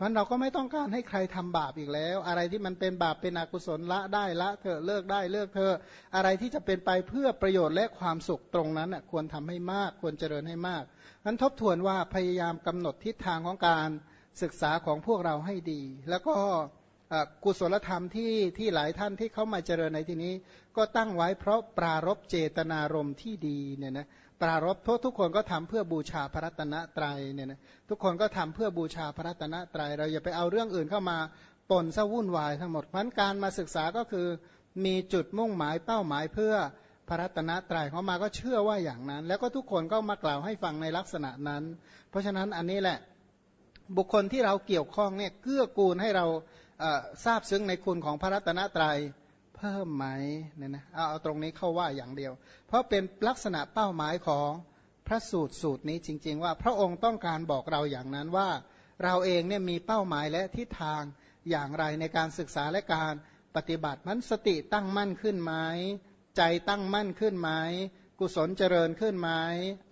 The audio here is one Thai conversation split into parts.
มันเราก็ไม่ต้องการให้ใครทำบาปอีกแล้ว อะไรที่มันเป็นบาปเป็นอกุศลละได้ละเถอเลิกได้เลิกเถออะไรที่จะเป็นไปเพื่อประโยชน์และความสุขตรงนั้นควรทำให้มากควรเจริญให้มากนั้นทบทวนว่าพยายามกำหนดทิศทางของการศึกษาของพวกเราให้ดี แล้วก็กุศลธรรมที่ที่หลายท่านที่เขามาเจริญในที่นี้ ก็ตั้งไว้เพราะปรารบเจตนารมณ์ที่ดีเนี่ยนะ ปรารบทุกทุกคนก็ทำเพื่อบูชาพระรัตนตรัยเนี่ยนะทุกคนก็ทำเพื่อบูชาพระรัตนตรัยเราอย่าไปเอาเรื่องอื่นเข้ามาปนซะวุ่นวายทั้งหมดเพราะการมาศึกษาก็คือมีจุดมุ่งหมายเป้าหมายเพื่อพระรัตนตรัยเขามาก็เชื่อว่าอย่างนั้น แล้วก็ทุกคนก็มากล่าวให้ฟังในลักษณะนั้น เพราะฉะนั้นอันนี้แหละบุคคลที่เราเกี่ยวข้องเนี่ยเกื้อกูลให้เราทราบซึ้งในคุณของพระรัตนตรัย เพิ่มไหมเนี่ยนะเอาเอาตรงนี้เข้าว่าอย่างเดียว เพราะเป็นลักษณะเป้าหมายของพระสูตรสูตรนี้จริง ๆ ว่าพระองค์ต้องการบอกเราอย่างนั้นว่า เราเองเนี่ยมีเป้าหมายและทิศทางอย่างไรในการศึกษาและการปฏิบัติมันสติตั้งมั่นขึ้นไหมใจตั้งมั่นขึ้นไหมกุศลเจริญขึ้นไหม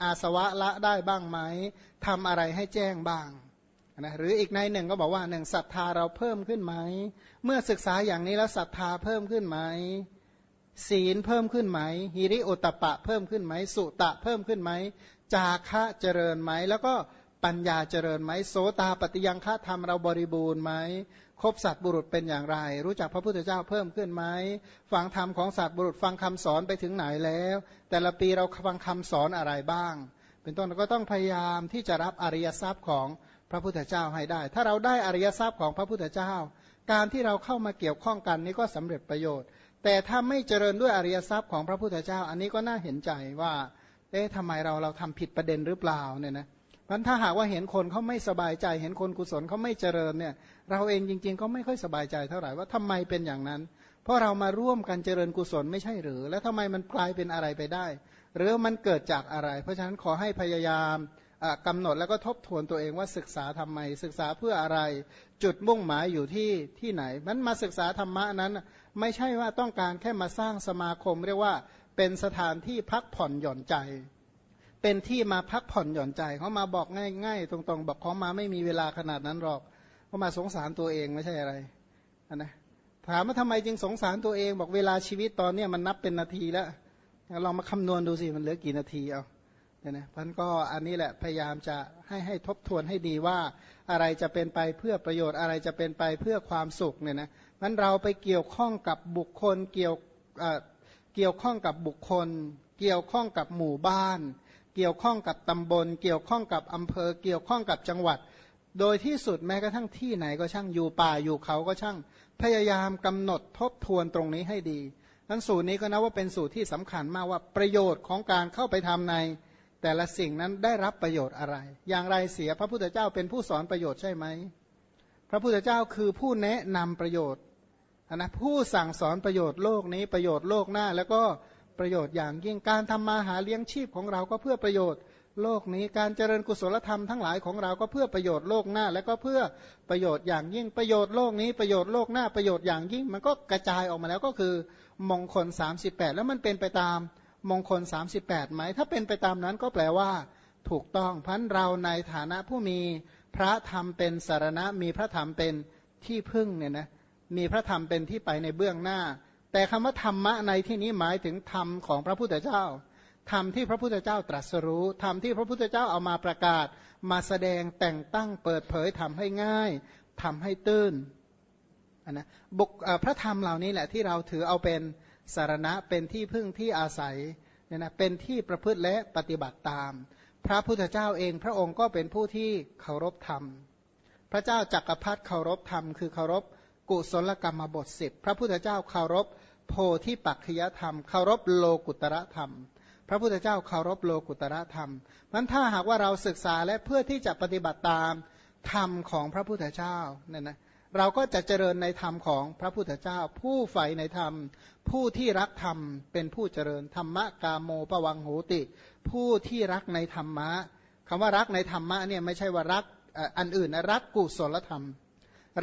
อาสวะละได้บ้างไหมทำอะไรให้แจ้งบ้าง นะหรืออีกในหนึ่งก็บอกว่าหนึ่งศรัทธาเราเพิ่มขึ้นไหม เมื่อศึกษาอย่างนี้แล้วศรัทธาเพิ่มขึ้นไหม ศีลเพิ่มขึ้นไหมฮิริโอตปะเพิ่มขึ้นไหม สุตะเพิ่มขึ้นไหม จาคะเจริญไหม แล้วก็ปัญญาเจริญไหม โสตาปฏิยังฆะธรรมเราบริบูรณ์ไหมคบสัตบุรุษเป็นอย่างไร รู้จักพระพุทธเจ้าเพิ่มขึ้นไหม ฟังธรรมของสัตบุรุษฟังคำสอนไปถึงไหนแล้ว แต่ละปีเราฟังคำสอนอะไรบ้าง เป็นต้นเราก็ต้องพยายามที่จะรับอริยทรัพย์ของ ระพุทธเจ้าให้ได้ ถ้าเราได้อริยทรัพย์ของพระพุทธเจ้า การที่เราเข้ามาเกี่ยวข้องกันนี้ก็สำเร็จประโยชน์ แต่ถ้าไม่เจริญด้วยอริยทรัพย์ของพระพุทธเจ้า อันนี้ก็น่าเห็นใจว่า เอ๊ะทำไมเราเราทำผิดประเด็นหรือเปล่าเนี่ยนะมันถ้าหากว่าเห็นคนเขาไม่สบายใจ เห็นคนกุศลเขาไม่เจริญเนี่ย เราเองจริง ๆ ก็ไม่ค่อยสบายใจเท่าไหร่ว่าทำไมเป็นอย่างนั้น เพราะเรามาร่วมกันเจริญกุศลไม่ใช่หรือ แล้วทำไมมันกลายเป็นอะไรไปได้ หรือมันเกิดจากอะไร เพราะฉะนั้นขอให้พยายาม กำหนดแล้วก็ทบทวนตัวเองว่าศึกษาทำไม ศึกษาเพื่ออะไร จุดมุ่งหมายอยู่ที่ที่ไหน มันมาศึกษาธรรมะนั้น ไม่ใช่ว่าต้องการแค่มาสร้างสมาคม เรียกว่าเป็นสถานที่พักผ่อนหย่อนใจ เป็นที่มาพักผ่อนหย่อนใจเขามาบอกง่าย ๆ ตรงๆ บอกเขามาไม่มีเวลาขนาดนั้นหรอกเขามาสงสารตัวเองไม่ใช่อะไรนะถามว่าทำไมจึงสงสารตัวเอง บอกเวลาชีวิตตอนนี้มันนับเป็นนาทีแล้วลองมาคำนวณดูสิมันเหลือกี่นาทีเอา เนี่ยนะพันก็อันนี้แหละพยายามจะให้ให้ทบทวนให้ดีว่าอะไรจะเป็นไปเพื่อประโยชน์อะไรจะเป็นไปเพื่อความสุขเนี่ยนะมันเราไปเกี่ยวข้องกับบุคคลเกี่ยวเกี่ยวข้องกับบุคคล เกี่ยวข้องกับหมู่บ้าน เกี่ยวข้องกับตำบล เกี่ยวข้องกับอำเภอ เกี่ยวข้องกับจังหวัด โดยที่สุดแม้กระทั่งที่ไหนก็ช่างอยู่ป่าอยู่เขาก็ช่าง พยายามกำหนดทบทวนตรงนี้ให้ดีนั้นสูตรนี้ก็นับว่าเป็นสูตรที่สำคัญมากว่าประโยชน์ของการเข้าไปทำใน แต่ละสิ่งนั้นได้รับประโยชน์อะไร อย่างไรเสียพระพุทธเจ้าเป็นผู้สอนประโยชน์ใช่ไหม พระพุทธเจ้าคือผู้แนะนำประโยชน์นะผู้สั่งสอนประโยชน์โลกนี้ประโยชน์โลกหน้า แล้วก็ประโยชน์อย่างยิ่งการทำมาหาเลี้ยงชีพของเราก็เพื่อประโยชน์โลกนี้การเจริญกุศลธรรมทั้งหลายของเราก็เพื่อประโยชน์โลกหน้า และก็เพื่อประโยชน์อย่างยิ่งประโยชน์โลกนี้ประโยชน์โลกหน้าประโยชน์อย่างยิ่ง มันก็กระจายออกมาแล้วก็คือมงคล 38 แล้วมันเป็นไปตาม มงคล 38ไหม ถ้าเป็นไปตามนั้นก็แปลว่า ถูกต้องพันเราในฐานะผู้มีพระธรรมเป็นสารณะ มีพระธรรมเป็นที่พึ่งเนี่ยนะมีพระธรรมเป็นที่ไปในเบื้องหน้า แต่คำว่าธรรมะในที่นี้หมายถึงธรรมของพระพุทธเจ้าธรรมที่พระพุทธเจ้าตรัสรู้ธรรมที่พระพุทธเจ้าเอามาประกาศ มาแสดงแต่งตั้งเปิดเผยทำให้ง่ายทำให้ตื้นนะบุกพระธรรมเหล่านี้แหละที่เราถือเอาเป็น สารณะเป็นที่พึ่งที่อาศัยเนี่ยนะเป็นที่ประพฤติและปฏิบัติตาม พระพุทธเจ้าเองพระองค์ก็เป็นผู้ที่เคารพธรรม พระเจ้าจักรพรรดิเคารพธรรม คือเคารพกุศลกรรมบทสิบพระพุทธเจ้าเคารพโพธิปักขยธรรม เคารพโลกุตระธรรม พระพุทธเจ้าเคารพโลกุตระธรรมนั้นถ้าหากว่าเราศึกษาและเพื่อที่จะปฏิบัติตามธรรมของพระพุทธเจ้าเนี่ยนะ เราก็จะเจริญในธรรมของพระพุทธเจ้า ผู้ใฝ่ในธรรม ผู้ที่รักธรรมเป็นผู้เจริญธรรมะกาโมปวังโหติ ผู้ที่รักในธรรมะคำว่ารักในธรรมะเนี่ยไม่ใช่ว่ารักอันอื่นนะรักกุศลธรรม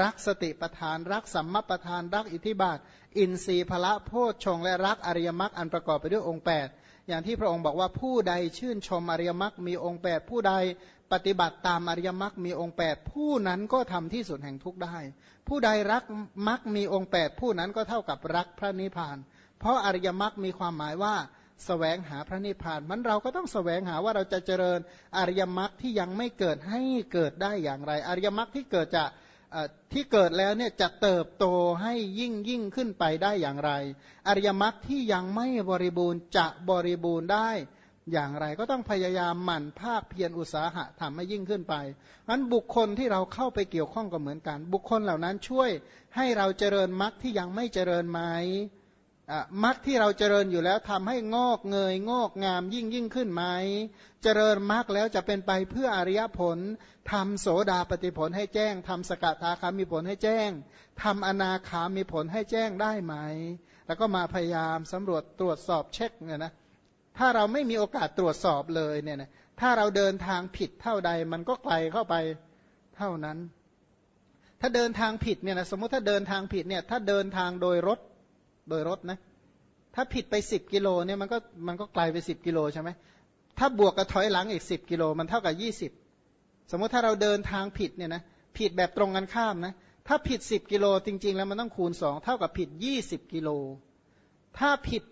รักสติปทาน รักสัมมาปทาน รักอิทิบาท อินทรีย์พละโพชฌงและรักอริยมรรคอันประกอบไปด้วยองค์ 8 อย่างที่พระองค์บอกว่าผู้ใดชื่นชมอริยมรรคมีองค์แปดผู้ใดปฏิบัติตามอริยมรรคมีองค์แปดผู้นั้นก็ทำที่สุดแห่งทุกได้ ผู้ใดรักมรรคมีองค์แปดผู้นั้นก็เท่ากับรักพระนิพพาน เพราะอริยมรรคมีความหมายว่าสแสวงหาพระนิพพานมันเราก็ต้องสแสวงหาว่าเราจะเจริญอริยมรรคที่ยังไม่เกิดให้เกิดได้อย่างไร อริยมรรคที่เกิดจะ ที่เกิดแล้วเนี่ยจะเติบโตให้ยิ่งยิ่งขึ้นไปได้อย่างไร อริยมรรคที่ยังไม่บริบูรณ์จะบริบูรณ์ได้อย่างไร ก็ต้องพยายามหมั่นภาคเพียรอุตสาหะทำให้ยิ่งขึ้นไปนั้นบุคคลที่เราเข้าไปเกี่ยวข้องก็เหมือนกัน บุคคลเหล่านั้นช่วยให้เราเจริญมรรคที่ยังไม่เจริญไหม มรรคที่เราเจริญอยู่แล้วทำให้งอกเงยงอกงามยิ่งยิ่งขึ้นไหม เจริญมรรคแล้วจะเป็นไปเพื่ออริยผลทำโสดาปฏิผลให้แจ้งทำสกทาคามีผลให้แจ้งทำอนาคามีผลให้แจ้งได้ไหม แล้วก็มาพยายามสำรวจตรวจสอบเช็คเนี่ยนะถ้าเราไม่มีโอกาสตรวจสอบเลยเนี่ยนะถ้าเราเดินทางผิดเท่าใดมันก็ไกลเข้าไปเท่านั้น ถ้าเดินทางผิดเนี่ยนะสมมติถ้าเดินทางผิดเนี่ยถ้าเดินทางโดยรถ โดยรถนะ ถ้าผิดไปสิบกิโลเนี่ยมันก็มันก็ไกลไปสิบกิโลใช่ไหมถ้าบวกกับถอยหลังอีกสิบกิโลมันเท่ากับยี่สิบสมมติถ้าเราเดินทางผิดเนี่ยนะผิดแบบตรงกันข้ามนะถ้าผิดสิบกิโลจริง ๆ แล้วมันต้องคูณสองเท่ากับผิดยี่สิบกิโล ถ้าผิด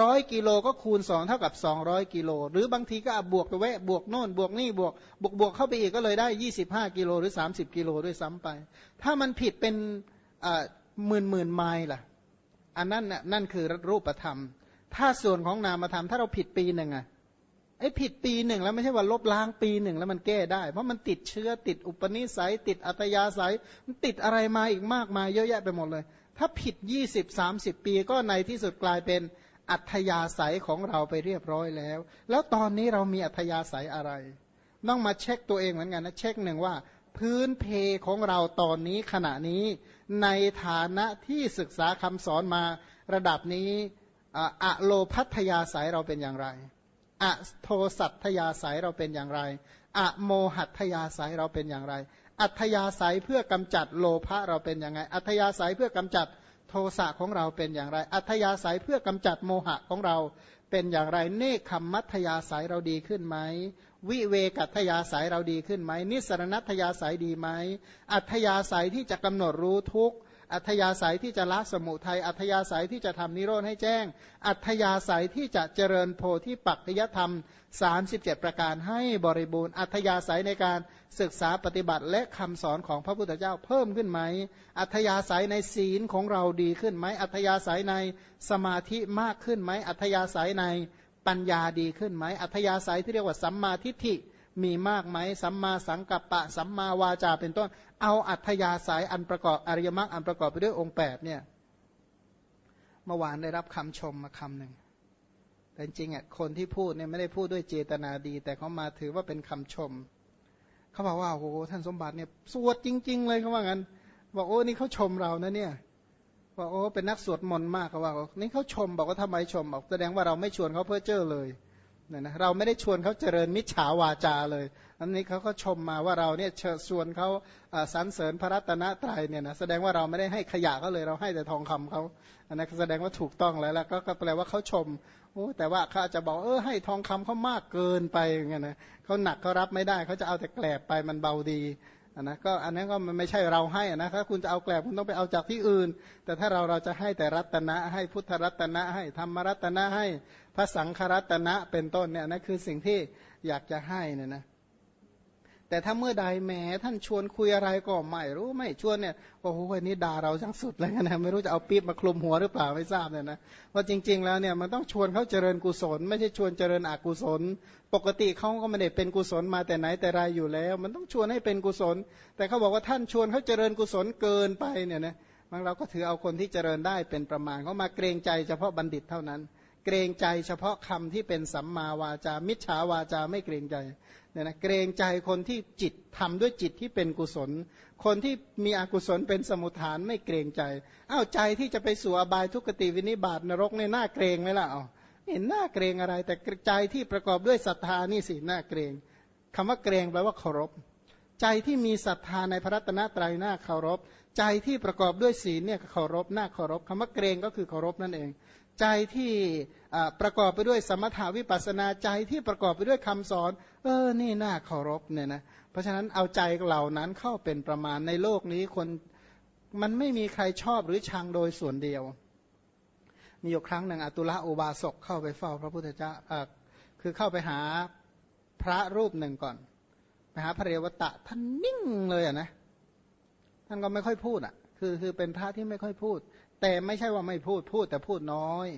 ร้อยกิโลก็คูณสองเท่ากับสองร้อยกิโล หรือบางทีก็บวกไปแวะบวกโน่น บวกนี่บวกบวกบวกเข้าไปอีกก็เลยได้ยี่สิบห้ากิโลหรือสามสิบกิโลด้วยซ้ำไป ถ้ามันผิดเป็นหมื่นหมื่นไมล์ล่ะ อันนั้นนั่นคือรูปธรรม ถ้าส่วนของนามธรรมถ้าเราผิดปีหนึ่งอะไอ้ผิดปีหนึ่งแล้วไม่ใช่ว่าลบล้างปีหนึ่งแล้วมันแก้ได้ เพราะมันติดเชื้อติดอุปนิสัย ติดอัตยาสัย มันติดอะไรมาอีกมากมายเยอะแยะไปหมดเลย ถ้าผิดยี่สิบสามสิบปีก็ในที่สุดกลายเป็นอัธยาศัยของเราไปเรียบร้อยแล้ว แล้วตอนนี้เรามีอัธยาศัยอะไร ต้องมาเช็คตัวเองเหมือนกันนะเช็คหนึ่งว่า พื้นเพของเราตอนนี้ขณะนี้ ในฐานะที่ศึกษาคำสอนมาระดับนี้อะโลพัทยาสายเราเป็นอย่างไรอะโทสัตยาสายเราเป็นอย่างไรอะโมหัตยาสายเราเป็นอย่างไร อัธยาศัยเพื่อกำจัดโลภะเราเป็นอย่างไรอัธยาศัยเพื่อกำจัดโทสะของเราเป็นอย่างไร อัธยาศัยเพื่อกำจัดโมหะของเราเป็นอย่างไร เนคขมมัธยาศัยเราดีขึ้นไหม วิเวกัตยาศัยเราดีขึ้นไหม นิสรณัตยาศัยดีไหม อัธยาศัยที่จะกำหนดรู้ทุก อัธยาศัยที่จะละสมุทัย อัธยาศัยที่จะทำนิโรธให้แจ้ง อัธยาศัยที่จะเจริญโพธิปักจยธรรม 37 ประการให้บริบูรณ์ อัธยาศัยในการศึกษาปฏิบัติและคำสอนของพระพุทธเจ้าเพิ่มขึ้นไหม อัธยาศัยในศีลของเราดีขึ้นไหม อัธยาศัยในสมาธิมากขึ้นไหม อัธยาศัยในปัญญาดีขึ้นไหม อัธยาศัยที่เรียกว่าสัมมาทิฏฐิ มีมากไหมสัมมาสังกัปปะ สัมมาวาจาเป็นต้น เอาอัธยาศัยอันประกอบอริยมรรคอันประกอบไปด้วยองค์8เนี่ยเมื่อวานได้รับคำชมมาคำหนึ่งแต่จริงอะคนที่พูดเนี่ยไม่ได้พูดด้วยเจตนาดี แต่เขามาถือว่าเป็นคำชม เขาบอกว่าโอ้โหท่านสมบัติเนี่ยสวดจริง ๆ เลยเขาว่างั้นบอกโอ้นี่เขาชมเรานะเนี่ยบอกโอ้เป็นนักสวดมนต์มากเขาว่านี่เขาชมบอกว่าทำไมชมบอกแสดงว่าเราไม่ชวนเขาเพื่อเจ้อเลย เนี่ยนะเราไม่ได้ชวนเขาเจริญมิจฉาวาจาเลย อันนี้เขาก็ชมมาว่าเราเนี่ยชวนเขาสรรเสริญพระรัตนตรัยเนี่ยนะแสดงว่าเราไม่ได้ให้ขยะเขาเลยเราให้แต่ทองคำเขาอันนั้นแสดงว่าถูกต้องแล้วแล้วก็แปลว่าเขาชมโอ้แต่ว่าเขาจะบอกเออให้ทองคำเขามากเกินไปอย่างเงี้ยนะเขาหนักเขารับไม่ได้เขาจะเอาแต่แกลบไปมันเบาดีอันนะก็อันนั้นก็มันไม่ใช่เราให้นะถ้าคุณจะเอาแกลบคุณต้องไปเอาจากที่อื่น แต่ถ้าเราเราจะให้แต่รัตนะให้พุทธรัตนะให้ธรรมรัตนะให้ พระสังฆรัตนะเป็นต้นเนี่ยนั่นคือสิ่งที่อยากจะให้เนี่ยนะแต่ถ้าเมื่อใดแหมท่านชวนคุยอะไรก็ไม่รู้ไม่ชวนเนี่ยโอ้โหวันนี้ด่าเราจังสุดเลยนะไม่รู้จะเอาปี๊บมาคลุมหัวหรือเปล่าไม่ทราบเนี่ยนะว่าจริง ๆ แล้วเนี่ยมันต้องชวนเขาเจริญกุศล ไม่ใช่ชวนเจริญอกุศล ปกติเขาก็ไม่ได้เป็นกุศลมาแต่ไหนแต่ไรอยู่แล้ว มันต้องชวนให้เป็นกุศล แต่เขาบอกว่าท่านชวนเขาเจริญกุศลเกินไปเนี่ยนะบางเราก็ถือเอาคนที่เจริญได้เป็นประมาณเขามาเกรงใจเฉพาะบัณฑิตเท่านั้น เกรงใจเฉพาะคำที่เป็นสัมมาวาจา มิจฉาวาจาไม่เกรงใจเนี่ยนะเกรงใจคนที่จิตทำด้วยจิตที่เป็นกุศล คนที่มีอกุศลเป็นสมุทฐานไม่เกรงใจ เอ้าใจที่จะไปสู่อบายทุกติวินิบาตนรกเนี่ยน่าเกรงไหมล่ะอ๋อเห็นน่าเกรงอะไร แต่ใจที่ประกอบด้วยศรัทธานี่สิน่าเกรงคำว่าเกรงแปลว่าเคารพ ใจที่มีศรัทธาในพระรัตนตรัยน่าเคารพ ใจที่ประกอบด้วยศีลเนี่ยเคารพน่าเคารพคำว่าเกรงก็คือเคารพนั่นเอง ใจที่ประกอบไปด้วยสมถาวิปัสนาใจที่ประกอบไปด้วยคำสอน เออ นี่น่าเคารพเนี่ยนะ เพราะฉะนั้นเอาใจเหล่านั้นเข้าเป็นประมาณในโลกนี้คนมันไม่มีใครชอบหรือชังโดยส่วนเดียว มีอยู่ครั้งหนึ่งอตุละอุบาสกเข้าไปเฝ้าพระพุทธเจ้าคือเข้าไปหาพระรูปหนึ่งก่อนไปหาพระเรวตะท่านนิ่งเลยอะนะ ท่านก็ไม่ค่อยพูดอะ คือคือเป็นพระที่ไม่ค่อยพูด แต่ไม่ใช่ว่าไม่พูดพูดแต่พูดน้อย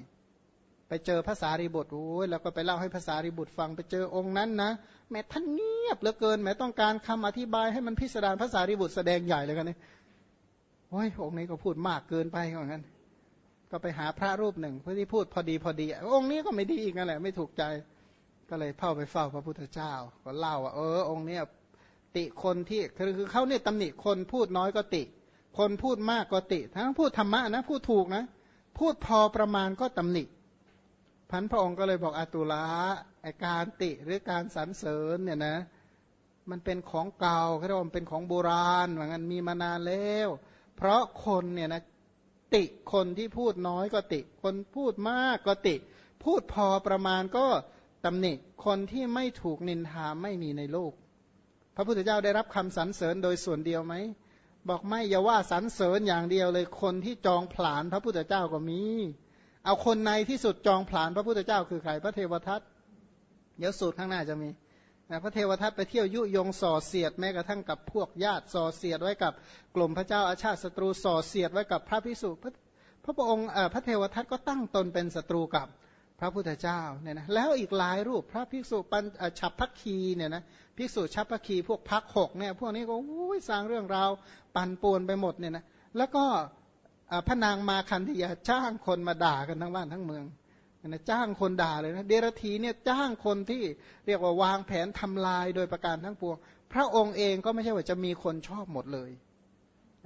ไปเจอภาษาริบุตรโอ้ยแล้วก็ไปเล่าให้ภาษาริบุตรฟังไปเจอองค์นั้นนะแม้ท่านเงียบเหลือเกินแม้ต้องการคำอธิบายให้มันพิสดารภาษาริบุตรแสดงใหญ่เลยกันนี่โอ้ยองค์นี้ก็พูดมากเกินไปเหมือนกันก็ไปหาพระรูปหนึ่งเพื่อที่พูดพอดีพอดี องค์นี้ก็ไม่ดีอีกนั่นแหละไม่ถูกใจ ก็เลยเข้าไปเฝ้าพระพุทธเจ้า ก็เล่าว่าเออ องค์เนี้ยติคนที่คือคือเขาเนี่ยตำหนิคนพูดน้อยก็ติ คนพูดมากก็ติ ทั้งพูดธรรมะนะพูดถูกนะ พูดพอประมาณก็ตำหนิพันพระองค์ก็เลยบอกอาตุละไอการติหรือการสรรเสริญเนี่ยนะมันเป็นของเก่าเขาเรียกว่าเป็นของโบราณเหมือนกันมีมานานแล้ว เพราะคนเนี่ยนะติคนที่พูดน้อยก็ติ คนพูดมากก็ติ พูดพอประมาณก็ตำหนิคนที่ไม่ถูกนินทาไม่มีในโลก พระพุทธเจ้าได้รับคำสรรเสริญโดยส่วนเดียวไหม บอกไม่อย่าว่าสรรเสริญอย่างเดียวเลยคนที่จองผลานพระพุทธเจ้าก็มี เอาคนในที่สุดจองผลานพระพุทธเจ้าคือใครพระเทวทัตเดี๋ยวสูตรข้างหน้าจะมีนะพระเทวทัตไปเที่ยวยุยงส่อเสียดแม้กระทั่งกับพวกญาติส่อเสียดไว้กับกลุ่มพระเจ้าอาชาติศัตรูส่อเสียดไว้กับพระพิสุพระพระองค์พระเทวทัตก็ตั้งตนเป็นศัตรูกับ พระพุทธเจ้าเนี่ยนะแล้วอีกหลายรูปพระภิกษุปัญฉับพักคีเนี่ยนะภิกษุฉับพักคีพวกพักหกเนี่ยพวกนี้ก็สร้างเรื่องราวปั่นป่วนไปหมดเนี่ยนะแล้วก็พระนางมาคันธยาจ้างคนมาด่ากันทั้งบ้านทั้งเมืองนะจ้างคนด่าเลยนะเดรธีเนี่ยจ้างคนที่เรียกว่าวางแผนทำลายโดยประการทั้งปวง พระองค์เองก็ไม่ใช่ว่าจะมีคนชอบหมดเลย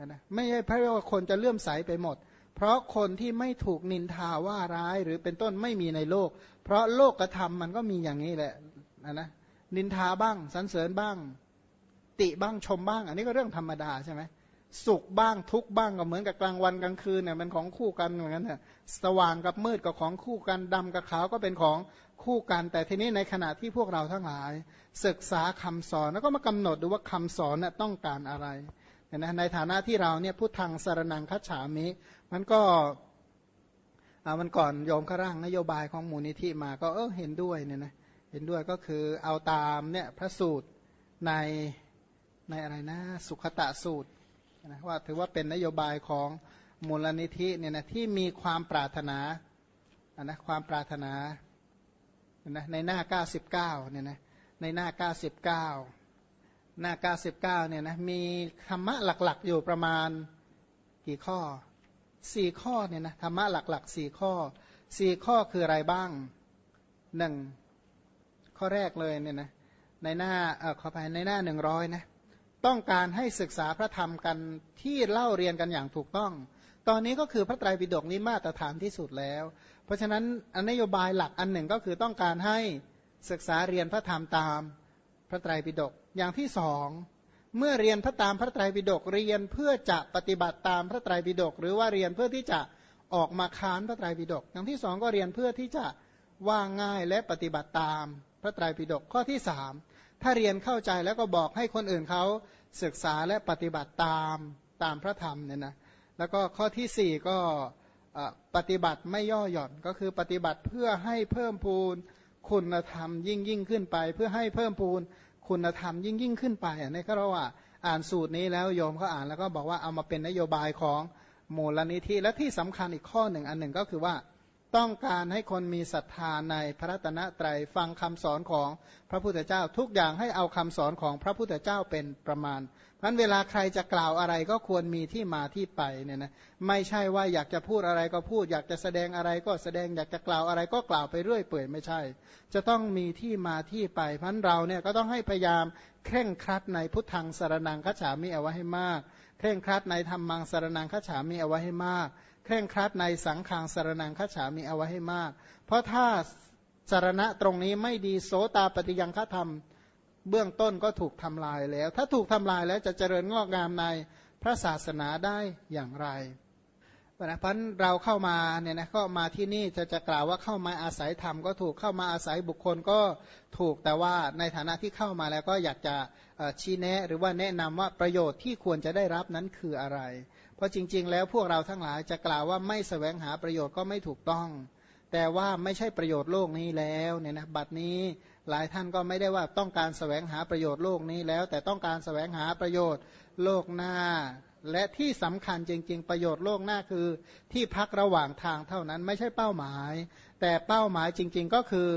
นะไม่ใช่พระว่าคนจะเลื่อมใสไปหมด เพราะคนที่ไม่ถูกนินทาว่าร้ายหรือเป็นต้นไม่มีในโลก เพราะโลกกระทำมันก็มีอย่างนี้แหละนะนะนินทาบ้างสรรเสริญบ้าง ติบ้างชมบ้าง อันนี้ก็เรื่องธรรมดาใช่ไหมสุขบ้างทุกบ้างก็เหมือนกับกลางวันกลางคืนเนี่ยมันของคู่กันเหมือนกันเนี่ยสว่างกับมืดก็ของคู่กันดำกับขาวก็เป็นของคู่กัน แต่ทีนี้ในขณะที่พวกเราทั้งหลาย ศึกษาคำสอนแล้วก็มากำหนดดูว่าคำสอนน่ยต้องการอะไร นะในฐานะที่เราเนี่ยพูดทางสารนังคัจฉามิมันก็มันก่อนโยมข้าร่างนโยบายของมูลนิธิมาก็เออเห็นด้วยเนี่ยนะเห็นด้วยก็คือเอาตามเนี่ยพระสูตรในในอะไรนะสุขตะสูตรนะว่าถือว่าเป็นนโยบายของมูลนิธิเนี่ยนะที่มีความปรารถนาอะนะความปรารถนานะในหน้า 99เนี่ยนะในหน้า 99 หน้า 99 เนี่ยนะมีธรรมะหลักๆ อยู่ประมาณกี่ข้อ 4 ข้อเนี่ยนะธรรมะหลักๆ 4 ข้อ 4 ข้อคืออะไรบ้างหนึ่งข้อแรกเลยเนี่ยนะในหน้าเออขอไปในหน้า 100 นะต้องการให้ศึกษาพระธรรมกันที่เล่าเรียนกันอย่างถูกต้อง ตอนนี้ก็คือพระไตรปิฎกนี้มาตรฐานที่สุดแล้ว เพราะฉะนั้นนโยบายหลักอันหนึ่งก็คือต้องการให้ศึกษาเรียนพระธรรมตามพระไตรปิฎก อย่างที่สองเมื่อเรียนพระตามพระไตรปิฎกเรียนเพื่อจะปฏิบัติตามพระไตรปิฎกหรือว่าเรียนเพื่อที่จะออกมาค้านพระไตรปิฎกอย่างที่สองก็เรียนเพื่อที่จะว่าง่ายและปฏิบัติตามพระไตรปิฎกข้อที่สามถ้าเรียนเข้าใจแล้วก็บอกให้คนอื่นเขาศึกษาและปฏิบัติตามตามพระธรรมเนี่ยนะแล้วก็ข้อที่สี่ก็ปฏิบัติไม่ย่อหย่อนก็คือปฏิบัติเพื่อให้เพิ่มพูนคุณธรรมยิ่งยิ่งขึ้นไป เพื่อให้เพิ่มพูน คุณธรรมยิ่งยิ่งขึ้นไปในก็เราว่าอ่านสูตรนี้แล้วโยมก็อ่านแล้วก็บอกว่าเอามาเป็นนโยบายของมูลนิธิและที่สำคัญอีกข้อหนึ่งอันหนึ่งก็คือว่า ต้องการให้คนมีศรัทธาในพระรัตนตรัยฟังคำสอนของพระพุทธเจ้า ทุกอย่างให้เอาคำสอนของพระพุทธเจ้าเป็นประมาณนั้นเวลาใครจะกล่าวอะไรก็ควรมีที่มาที่ไปเนี่ยนะไม่ใช่ว่าอยากจะพูดอะไรก็พูด อยากจะแสดงอะไรก็แสดงอยากจะกล่าวอะไรก็กล่าวไปเรื่อยเปื่อยไม่ใช่ จะต้องมีที่มาที่ไปพันเราเนี่ยก็ต้องให้พยายามเคร่งครัดในพุทธังสารนังคัจฉามิเอาไว้ให้มาก เคร่งครัดในธรรมังสารนังคัจฉามิเอาไว้ให้มาก เคร่งครัดในสังขางสารนังคัจฉามีเอาไว้ให้มาก เพราะถ้าสารณะตรงนี้ไม่ดีโสตาปฏิยังฆธรรม เบื้องต้นก็ถูกทำลายแล้ว ถ้าถูกทำลายแล้วจะเจริญงอกงามในพระศาสนาได้อย่างไรนะเพราะเราเข้ามาเนี่ยนะก็มาที่นี่จะจะกล่าวว่าเข้ามาอาศัยธรรมก็ถูกเข้ามาอาศัยบุคคลก็ถูกแต่ว่าในฐานะที่เข้ามาแล้วก็อยากจะชี้แนะ หรือว่าแนะนำว่าประโยชน์ที่ควรจะได้รับนั้นคืออะไร เพราะจริง ๆ แล้วพวกเราทั้งหลายจะกล่าวว่าไม่สแสวงหาประโยชน์ก็ไม่ถูกต้อง แต่ว่าไม่ใช่ประโยชน์โลกนี้แล้วเนี่ยนะบัดนี้หลายท่านก็ไม่ได้ว่าต้องการสแสวงหาประโยชน์โลกนี้แล้ว แต่ต้องการสแสวงหาประโยชน์โลกหน้า และที่สำคัญจริง ๆ ประโยชน์โลกหน้าคือ ที่พักระหว่างทางเท่านั้นไม่ใช่เป้าหมาย แต่เป้าหมายจริง ๆ ก็คือ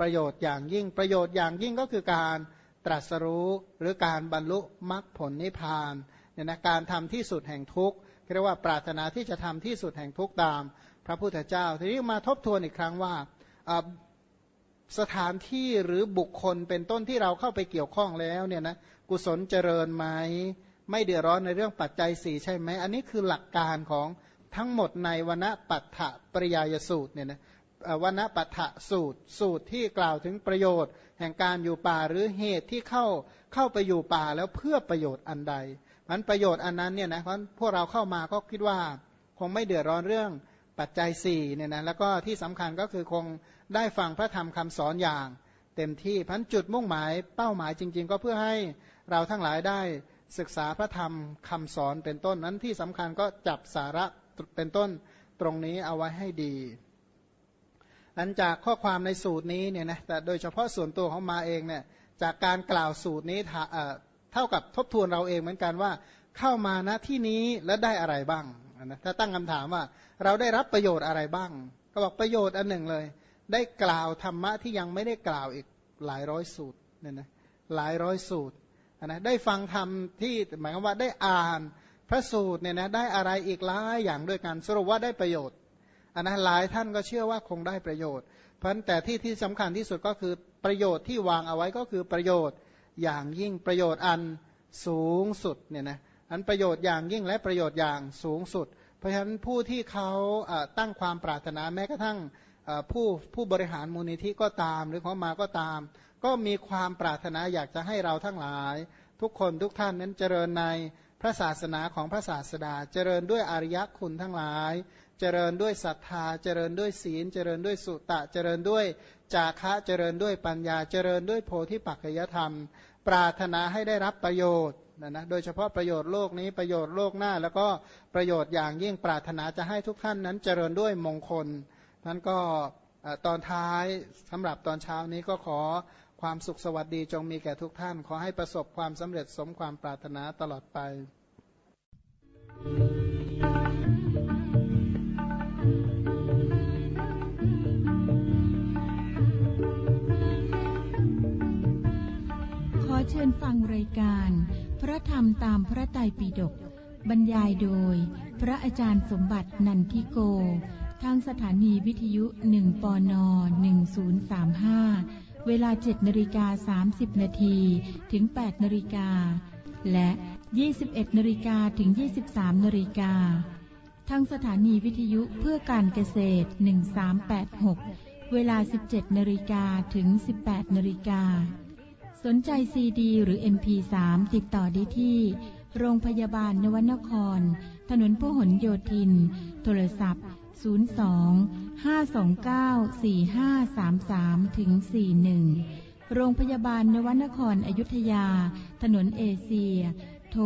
ประโยชน์อย่างยิ่งประโยชน์อย่างยิ่งก็คือการตรัสรู้หรือการบรรลุมรรคผลนิพพานเนี่ยนะการทำที่สุดแห่งทุกข์ เรียกว่าปรารถนาที่จะทำที่สุดแห่งทุกตาม พระพุทธเจ้า ทีนี้มาทบทวนอีกครั้งว่าสถานที่หรือบุคคลเป็นต้นที่เราเข้าไปเกี่ยวข้องแล้วเนี่ยนะกุศลเจริญไหมไม่เดือดร้อนในเรื่องปัจจัยสี่ใช่ไหม อันนี้คือหลักการของทั้งหมดในวนปัฏฐปริยายสูตรเนี่ยนะวนปัฏฐสูตร สูตรที่กล่าวถึงประโยชน์ แห่งการอยู่ป่าหรือเหตุที่เข้าเข้าไปอยู่ป่าแล้วเพื่อประโยชน์อันใด มันประโยชน์อันนั้นเนี่ยนะเพราะพวกเราเข้ามาก็คิดว่าคงไม่เดือดร้อนเรื่องปัจจัยสี่เนี่ยนะแล้วก็ที่สำคัญก็คือคงได้ฟังพระธรรมคำสอนอย่าง เต็มที่พันจุดมุ่งหมายเป้าหมายจริง ๆ ก็เพื่อให้เราทั้งหลายได้ศึกษาพระธรรมคำสอนเป็นต้นนั้นที่สำคัญก็จับสาระเป็นต้นตรงนี้เอาไว้ให้ดีหลังจากข้อความในสูตรนี้เนี่ยนะแต่โดยเฉพาะส่วนตัวของมาเองเนี่ยจากการกล่าวสูตรนี้ เท่ากับทบทวนเราเองเหมือนกันว่า เข้ามาณที่นี้แล้วได้อะไรบ้างนะถ้าตั้งคำถามว่าเราได้รับประโยชน์อะไรบ้าง ก็บอกประโยชน์อันหนึ่งเลย ได้กล่าวธรรมะที่ยังไม่ได้กล่าวอีกหลายร้อยสูตรเนี่ยนะหลายร้อยสูตรนะได้ฟังธรรมที่หมายความว่าได้อ่านพระสูตรเนี่ยนะได้อะไรอีกหลายอย่างด้วยกันสรุปว่าได้ประโยชน์อันนะหลายท่านก็เชื่อว่าคงได้ประโยชน์ เพราะแต่ที่ที่สำคัญที่สุดก็คือประโยชน์ที่วางเอาไว้ก็คือประโยชน์ อย่างยิ่งประโยชน์อันสูงสุดเนี่ยนะอันประโยชน์อย่างยิ่งและประโยชน์อย่างสูงสุด เพราะฉะนั้นผู้ที่เขาตั้งความปรารถนาแม้กระทั่งผู้ผู้บริหารมูลนิธิก็ตาม หรือของมาก็ตาม ก็มีความปรารถนาอยากจะให้เราทั้งหลาย ทุกคนทุกท่านนั้นเจริญในพระศาสนาของพระศาสดาเจริญด้วยอริยคุณทั้งหลาย เจริญด้วยศรัทธา เจริญด้วยศีล เจริญด้วยสุตะ เจริญด้วยจาคะ เจริญด้วยปัญญา เจริญด้วยโพธิปัจจยธรรม ปรารถนาให้ได้รับประโยชน์นะนะโดยเฉพาะประโยชน์โลกนี้ประโยชน์โลกหน้า แล้วก็ประโยชน์อย่างยิ่งปรารถนาจะให้ทุกท่านนั้นเจริญด้วยมงคลนั้นก็ตอนท้ายสำหรับตอนเช้านี้ก็ขอความสุขสวัสดีจงมีแก่ทุกท่าน ขอให้ประสบความสำเร็จสมความปรารถนาตลอดไป เชิญฟังรายการ พระธรรมตามพระไตรปิฎกบรรยายโดย พระอาจารย์สมบัตินันทิโก ทางสถานีวิทยุ1ปน1035เวลา7นาฬิกา30นาทีถึง8นาฬิกาและ21นาฬิกาถึง23นาฬิกาทางสถานีวิทยุเพื่อการเกษตร1386เวลา17นาฬิกาถึง18นาฬิกา สนใจซีดี หรือ MP3 ติดต่อได้ที่ โรงพยาบาลนวนคร ถนนพหลโยธิน โทรศัพท์ 02 529-4533ถึง41 โรงพยาบาลนวนครอยุธยา ถนนเอเชีย โทร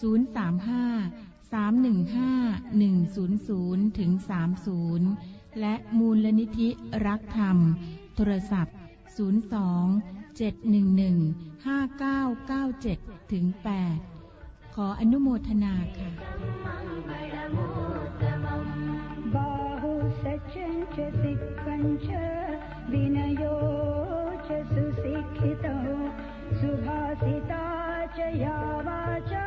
035 315 100ถึง30 และมูลนิธิรักธรรม โทรศัพท์ 02 711 5997ถึง8ขออนุโมทนาค่ะ च सिक्कञ्च विनयो च सुशिक्षितो सुभाषिता च या